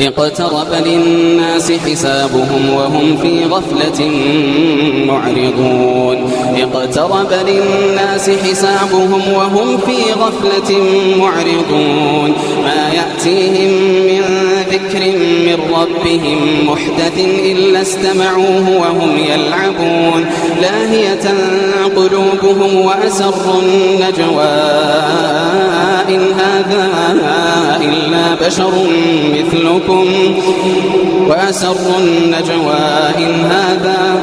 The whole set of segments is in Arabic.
اقترب للناس حسابهم وهم في غفلة معرضون. اقترب للناس حسابهم وهم في غفلة معرضون. ما يأتيهم من ذكر من ربهم محدث إلا استمعوه وهم يلعبون. لاهية قلوبهم وأسروا النجوى. إن هذا إلا بشر مثلكم. وأسروا النجوى. إن هذا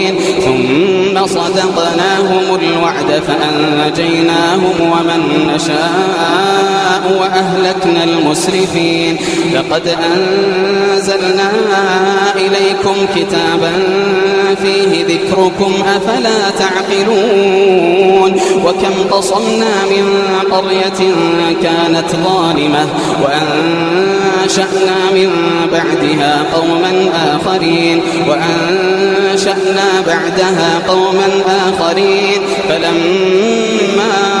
ثم صدقناهم الوعد فأنجيناهم ومن نشاء وأهلكنا المسرفين. لقد أنزلنا إليكم كتابا فيه ذكركم أفلا تعقلون؟ وكم قصمنا من قرية كانت ظالمة وأنشأنا من بعدها قوما آخرين وأنشأنا بعدها قوما آخرين فلما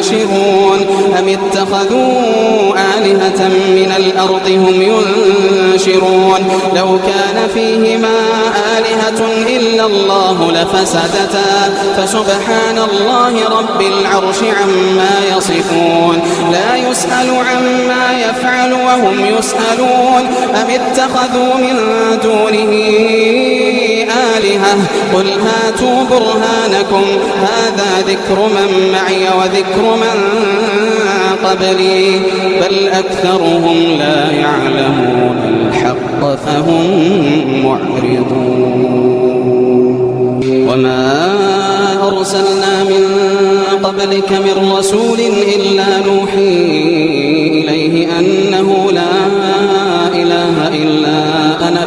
ينشرون أم اتخذوا آلهة من الأرض هم ينشرون؟ لو كان فيهما آلهة إلا الله لفسدتا. فسبحان الله رب العرش عما يصفون. لا يسأل عما يفعل وهم يسألون. أم اتخذوا من دونه آلهة؟ قل هاتوا برهانكم. هذا ذكر من معي وذكر من قبلي بل أكثرهم لا يعلمون الحق فهم معرضون. وما أرسلنا من قبلك من رسول إلا نوحي إليه أنه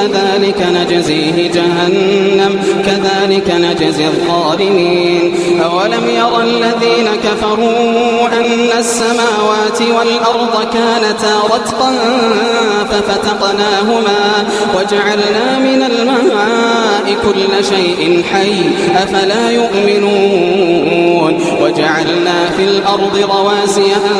فذلك نجزيه جهنم كذلك نجزي الظالمين. أولم ير الذين كفروا أن السماوات والأرض كانتا رتقا ففتقناهما وجعلنا من الماء كل شيء حي أفلا يؤمنون؟ وجعلنا في الأرض رواسي أن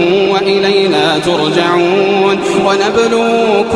وإلينا ترجعون ونبلوكم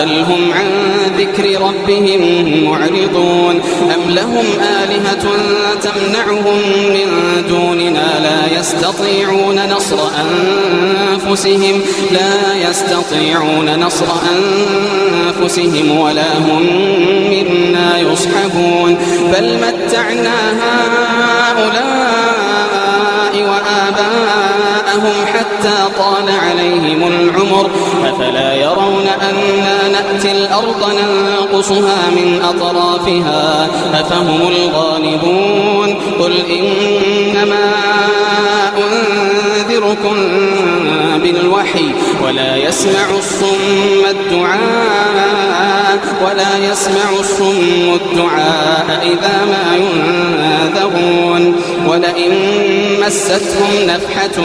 بل هم عن ذكر ربهم معرضون. أم لهم آلهة تمنعهم من دوننا؟ لا يستطيعون نصر أنفسهم لا يستطيعون نصر أنفسهم ولا هم منا يصحبون. بل متعنا هؤلاء وآباءهم حتى طال عليهم العمر أفلا يرون أنا نأتي الأرض ننقصها من أطرافها أفهم الغالبون قل إنما أنذركم بالوحي ولا يسمع الصم الدعاء ولا يسمع الصم الدعاء إذا ما ينذرون ولئن مستهم نفحة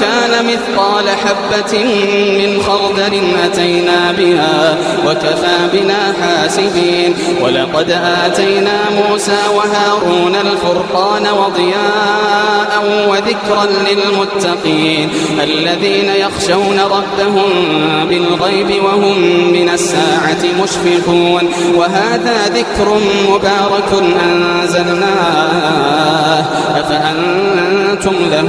كان مثقال حبة من خردل أتينا بها وكفى بنا حاسبين. ولقد آتينا موسى وهارون الفرقان وضياء وذكرا للمتقين. الذين يخشون ربهم بالغيب وهم من الساعة مشفقون. وهذا ذكر مبارك أنزلناه. أفأنتم له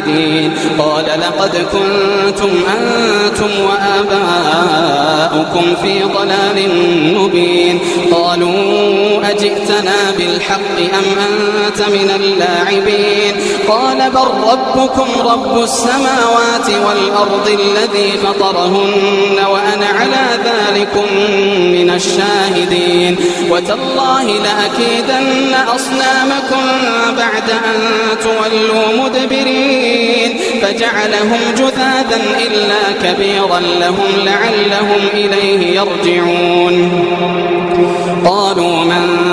عابدين قال لقد كنتم أنتم وآباؤكم في ضلال مبين. قالوا أجئتنا بالحق أم أنت من اللاعبين؟ قال بل ربكم رب السماوات والأرض الذي فطرهن وأنا على ذلكم من الشاهدين. وتالله لأكيدن أصنامكم بعد أن تولوا مدبرين. فجعلهم جذاذا إلا كبيرا لهم لعلهم إليه يرجعون. قالوا من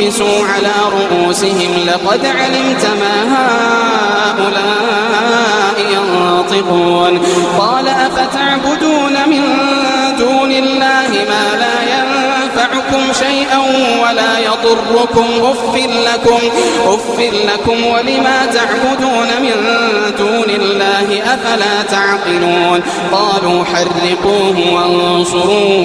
نكسوا على رؤوسهم لقد علمت ما هؤلاء ينطقون. قال أفتعبدون من دون الله ما شيئا ولا يضركم. أف لكم أف لكم. ولما تعبدون من دون الله أفلا تعقلون؟ قالوا حرقوه وانصروا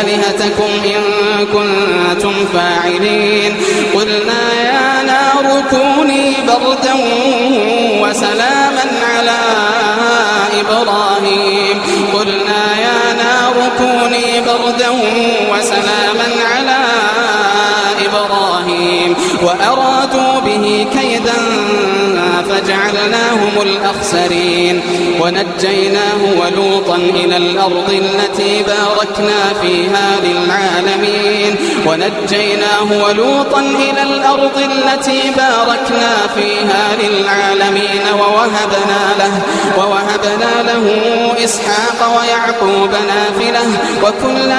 آلهتكم إن كنتم فاعلين. قلنا يا نار كوني بردا وسلاما على إبراهيم. بردا وسلاما على وأرادوا به كيدا فجعلناهم الأخسرين ونجيناه ولوطا إلى الأرض التي باركنا فيها للعالمين ونجيناه ولوطا إلى الأرض التي باركنا فيها للعالمين ووهبنا له ووهبنا له إسحاق ويعقوب نافلة وكلا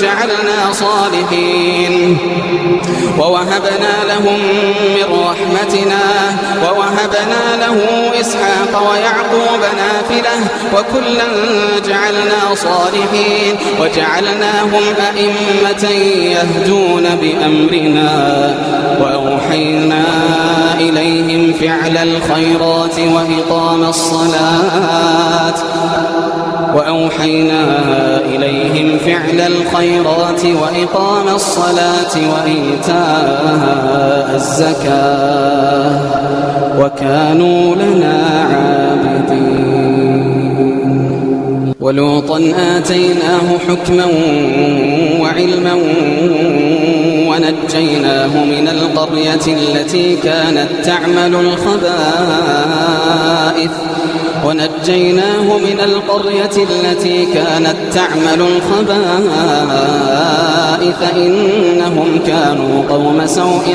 جعلنا صالحين ووهبنا لهم من رحمتنا ووهبنا له إسحاق ويعقوب نافلة وكلا جعلنا صالحين وجعلناهم أئمة يهدون بأمرنا وأوحينا إليهم فعل الخيرات وإقام الصلاة. وأوحينا إليهم فعل الخيرات وإقام الصلاة وإيتاء الزكاة وكانوا لنا عابدين. ولوطا آتيناه حكما وعلما ونجيناه من القرية التي كانت تعمل الخبائث ونجيناه من القرية التي كانت تعمل الخبائث إنهم كانوا قوم سوء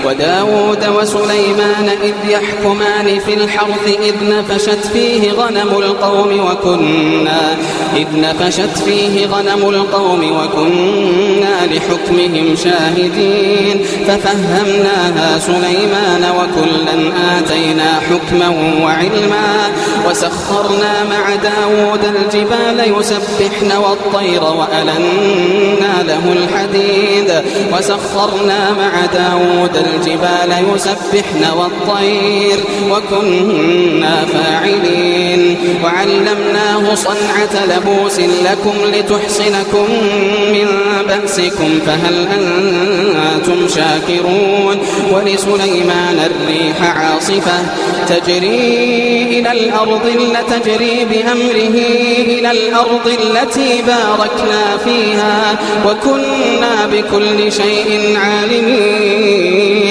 وداود وسليمان إذ يحكمان في الحرث إذ نفشت فيه غنم القوم وكنا إذ نفشت فيه غنم القوم وكنا لحكمهم شاهدين ففهمناها سليمان وكلا آتينا حكما وعلما وسخرنا مع داود الجبال يسبحن والطير وألنا له الحديد وسخرنا مع داود الجبال يسبحن والطير وكنا فاعلين. وعلمناه صنعة لبوس لكم لتحصنكم من بأسكم فهل أنتم شاكرون؟ ولسليمان الريح عاصفة تجري إلى الأرض لتجري بأمره إلى الأرض التي باركنا فيها وكنا بكل شيء عالمين.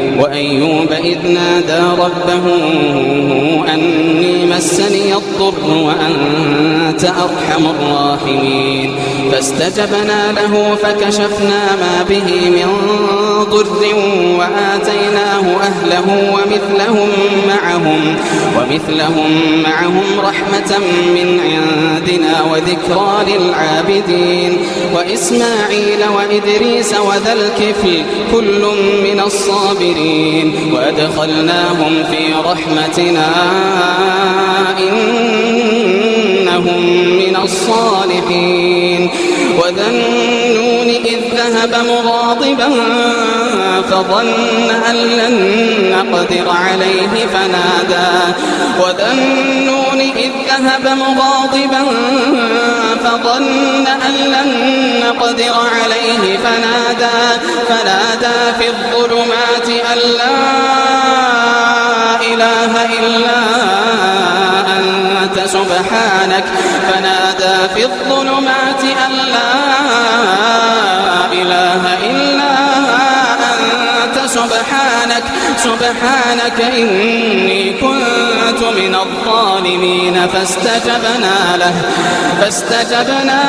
وأيوب إذ نادى ربه أني مسني الضر وأنت أرحم الراحمين. فاستجبنا له فكشفنا ما به من ضر وآتيناه أهله ومثلهم معهم ومثلهم معهم رحمة من عندنا وذكرى للعابدين. وإسماعيل وإدريس وذا الكفل كل من الصابرين. وأدخلناهم في رحمتنا إنهم من الصالحين. وذا النون إذ ذهب مغاضبا فظن أن لن نقدر عليه فنادى. وذا النون إذ ذهب مغاضبا فظن أن لن نقدر عليه فنادى. فنادى في الظلمات أن لا إله إلا أنت سبحانك. فنادى في الظلمات أن لا إله إلا أنت. سبحانك سبحانك إني كنت من الظالمين. فاستجبنا له فاستجبنا